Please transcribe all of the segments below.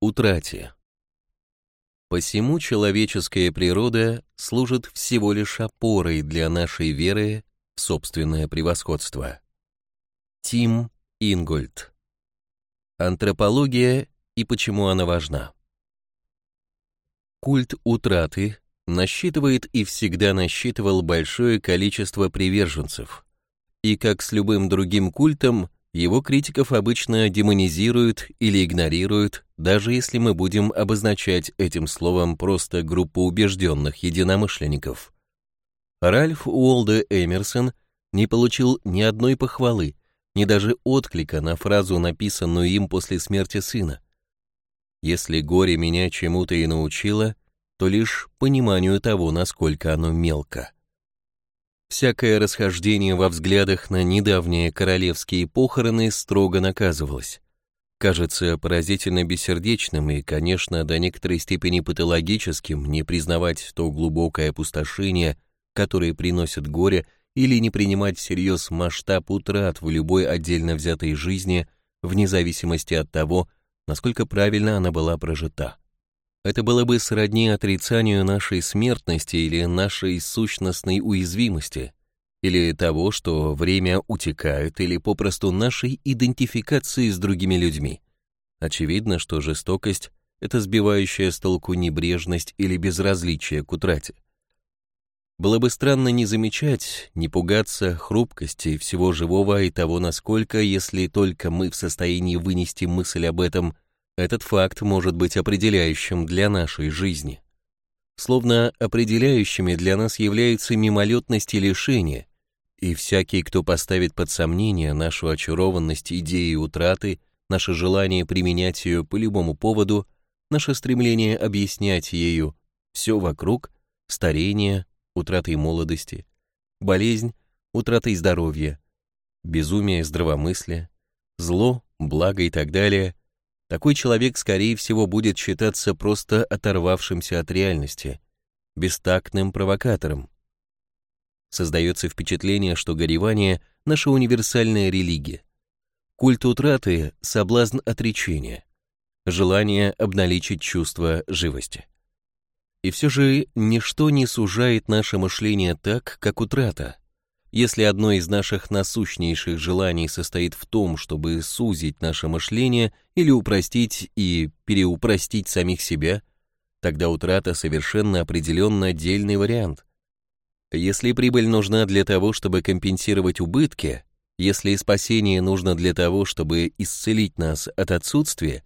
утрате. Посему человеческая природа служит всего лишь опорой для нашей веры в собственное превосходство. Тим Ингольд. Антропология и почему она важна. Культ утраты насчитывает и всегда насчитывал большое количество приверженцев. И как с любым другим культом, его критиков обычно демонизируют или игнорируют, даже если мы будем обозначать этим словом просто группу убежденных единомышленников. Ральф Уолде Эмерсон не получил ни одной похвалы, ни даже отклика на фразу, написанную им после смерти сына. Если горе меня чему-то и научило, то лишь пониманию того, насколько оно мелко. Всякое расхождение во взглядах на недавние королевские похороны строго наказывалось. Кажется поразительно бессердечным и, конечно, до некоторой степени патологическим не признавать то глубокое опустошение, которое приносит горе, или не принимать всерьез масштаб утрат в любой отдельно взятой жизни, вне зависимости от того, насколько правильно она была прожита. Это было бы сродни отрицанию нашей смертности или нашей сущностной уязвимости, или того, что время утекает, или попросту нашей идентификации с другими людьми. Очевидно, что жестокость — это сбивающая с толку небрежность или безразличие к утрате. Было бы странно не замечать, не пугаться хрупкости всего живого и того, насколько, если только мы в состоянии вынести мысль об этом — этот факт может быть определяющим для нашей жизни. Словно определяющими для нас являются мимолетность и лишение, и всякий, кто поставит под сомнение нашу очарованность идеей утраты, наше желание применять ее по любому поводу, наше стремление объяснять ею все вокруг, старение, утратой молодости, болезнь, утратой здоровья, безумие здравомыслия, зло, благо и так далее, такой человек, скорее всего, будет считаться просто оторвавшимся от реальности, бестактным провокатором. Создается впечатление, что горевание — наша универсальная религия. Культ утраты — соблазн отречения, желание обналичить чувство живости. И все же ничто не сужает наше мышление так, как утрата, если одно из наших насущнейших желаний состоит в том, чтобы сузить наше мышление или упростить и переупростить самих себя, тогда утрата совершенно определенно отдельный вариант. Если прибыль нужна для того, чтобы компенсировать убытки, если спасение нужно для того, чтобы исцелить нас от отсутствия,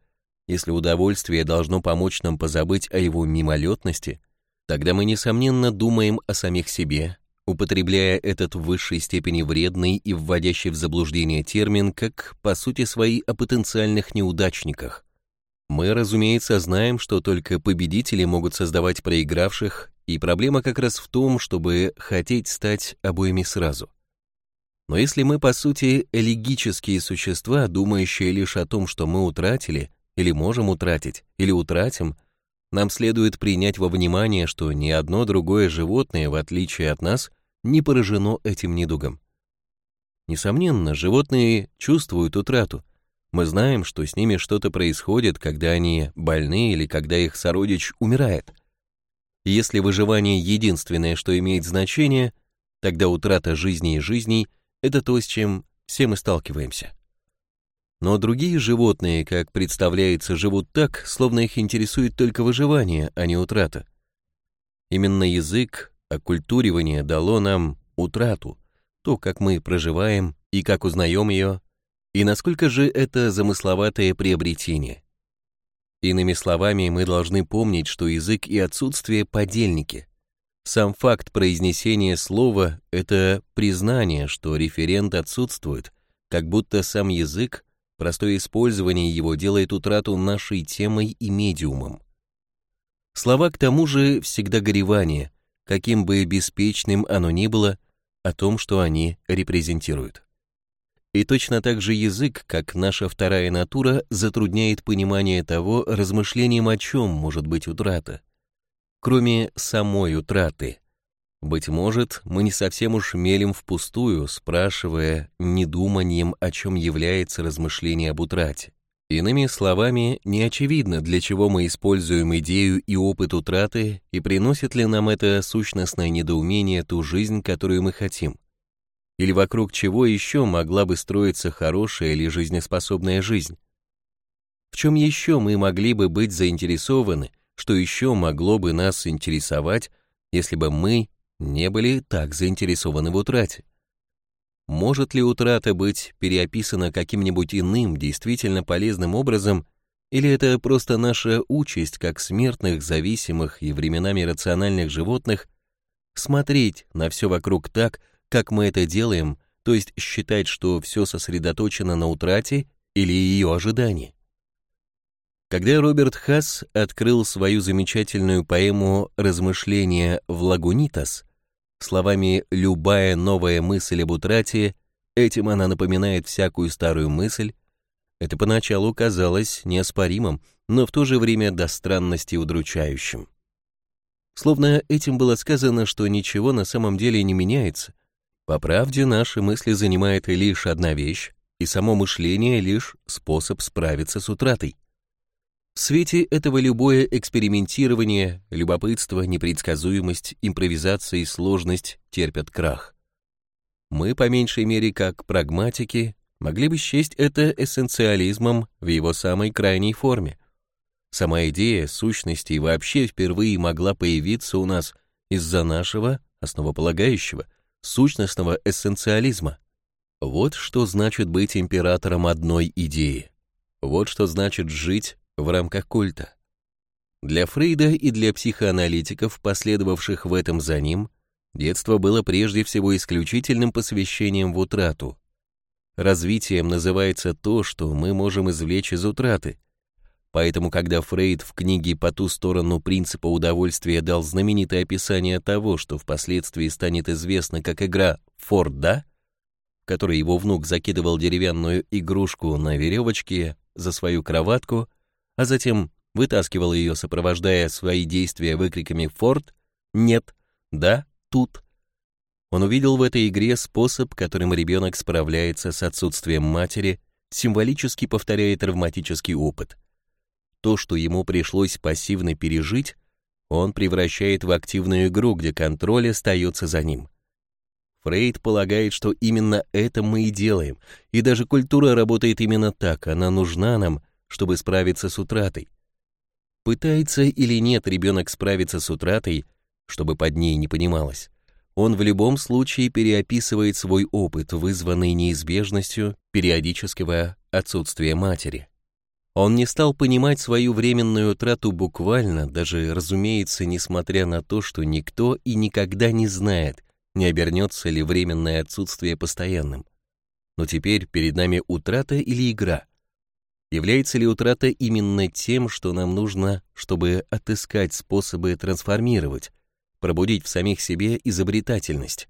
если удовольствие должно помочь нам позабыть о его мимолетности, тогда мы, несомненно, думаем о самих себе, употребляя этот в высшей степени вредный и вводящий в заблуждение термин как, по сути своей, о потенциальных неудачниках. Мы, разумеется, знаем, что только победители могут создавать проигравших, и проблема как раз в том, чтобы хотеть стать обоими сразу. Но если мы, по сути, элегические существа, думающие лишь о том, что мы утратили, или можем утратить, или утратим, нам следует принять во внимание, что ни одно другое животное, в отличие от нас, не поражено этим недугом. Несомненно, животные чувствуют утрату. Мы знаем, что с ними что-то происходит, когда они больны или когда их сородич умирает. если выживание единственное, что имеет значение, тогда утрата жизни и жизней — это то, с чем все мы сталкиваемся. Но другие животные, как представляется, живут так, словно их интересует только выживание, а не утрата. Именно язык, оккультуривание дало нам утрату, то, как мы проживаем и как узнаем ее, и насколько же это замысловатое приобретение. Иными словами, мы должны помнить, что язык и отсутствие — подельники. Сам факт произнесения слова — это признание, что референт отсутствует, как будто сам язык Простое использование его делает утрату нашей темой и медиумом. Слова к тому же всегда горевание, каким бы беспечным оно ни было, о том, что они репрезентируют. И точно так же язык, как наша вторая натура, затрудняет понимание того, размышлением о чем может быть утрата, кроме самой утраты. Быть может, мы не совсем уж мелем впустую, спрашивая недуманием, о чем является размышление об утрате. Иными словами, не очевидно, для чего мы используем идею и опыт утраты, и приносит ли нам это сущностное недоумение ту жизнь, которую мы хотим. Или вокруг чего еще могла бы строиться хорошая или жизнеспособная жизнь. В чем еще мы могли бы быть заинтересованы, что еще могло бы нас интересовать, если бы мы не были так заинтересованы в утрате? Может ли утрата быть переописана каким-нибудь иным, действительно полезным образом, или это просто наша участь, как смертных, зависимых и временами рациональных животных, смотреть на все вокруг так, как мы это делаем, то есть считать, что все сосредоточено на утрате или ее ожидании? Когда Роберт Хасс открыл свою замечательную поэму «Размышления в Лагунитас», Словами «любая новая мысль об утрате» этим она напоминает всякую старую мысль. Это поначалу казалось неоспоримым, но в то же время до странности удручающим. Словно этим было сказано, что ничего на самом деле не меняется. По правде, наши мысли занимает лишь одна вещь, и само мышление лишь способ справиться с утратой. В свете этого любое экспериментирование, любопытство, непредсказуемость, импровизация и сложность терпят крах. Мы, по меньшей мере, как прагматики, могли бы счесть это эссенциализмом в его самой крайней форме. Сама идея сущности вообще впервые могла появиться у нас из-за нашего, основополагающего, сущностного эссенциализма. Вот что значит быть императором одной идеи. Вот что значит жить в рамках культа. Для Фрейда и для психоаналитиков, последовавших в этом за ним, детство было прежде всего исключительным посвящением в утрату. Развитием называется то, что мы можем извлечь из утраты. Поэтому, когда Фрейд в книге «По ту сторону принципа удовольствия» дал знаменитое описание того, что впоследствии станет известно как игра «Форда», в которой его внук закидывал деревянную игрушку на веревочке за свою кроватку, а затем вытаскивал ее, сопровождая свои действия выкриками «Форд», «Нет», «Да», «Тут». Он увидел в этой игре способ, которым ребенок справляется с отсутствием матери, символически повторяя травматический опыт. То, что ему пришлось пассивно пережить, он превращает в активную игру, где контроль остается за ним. Фрейд полагает, что именно это мы и делаем, и даже культура работает именно так, она нужна нам — чтобы справиться с утратой. Пытается или нет ребенок справиться с утратой, чтобы под ней не понималось, он в любом случае переописывает свой опыт, вызванный неизбежностью периодического отсутствия матери. Он не стал понимать свою временную утрату буквально, даже, разумеется, несмотря на то, что никто и никогда не знает, не обернется ли временное отсутствие постоянным. Но теперь перед нами утрата или игра — Является ли утрата именно тем, что нам нужно, чтобы отыскать способы трансформировать, пробудить в самих себе изобретательность?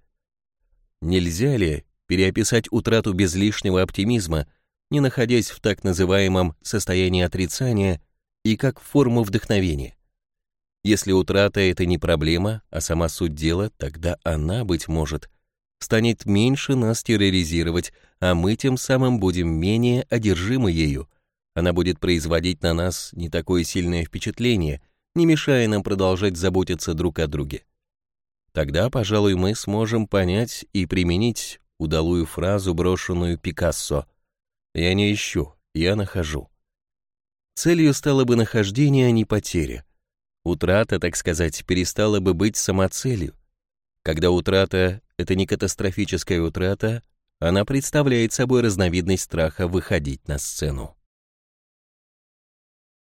Нельзя ли переописать утрату без лишнего оптимизма, не находясь в так называемом состоянии отрицания и как форму вдохновения? Если утрата — это не проблема, а сама суть дела, тогда она, быть может, станет меньше нас терроризировать, а мы тем самым будем менее одержимы ею, она будет производить на нас не такое сильное впечатление, не мешая нам продолжать заботиться друг о друге. Тогда, пожалуй, мы сможем понять и применить удалую фразу, брошенную Пикассо «Я не ищу, я нахожу». Целью стало бы нахождение, а не потеря. Утрата, так сказать, перестала бы быть самоцелью. Когда утрата — это не катастрофическая утрата, она представляет собой разновидность страха выходить на сцену.